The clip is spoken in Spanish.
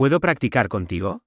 ¿Puedo practicar contigo?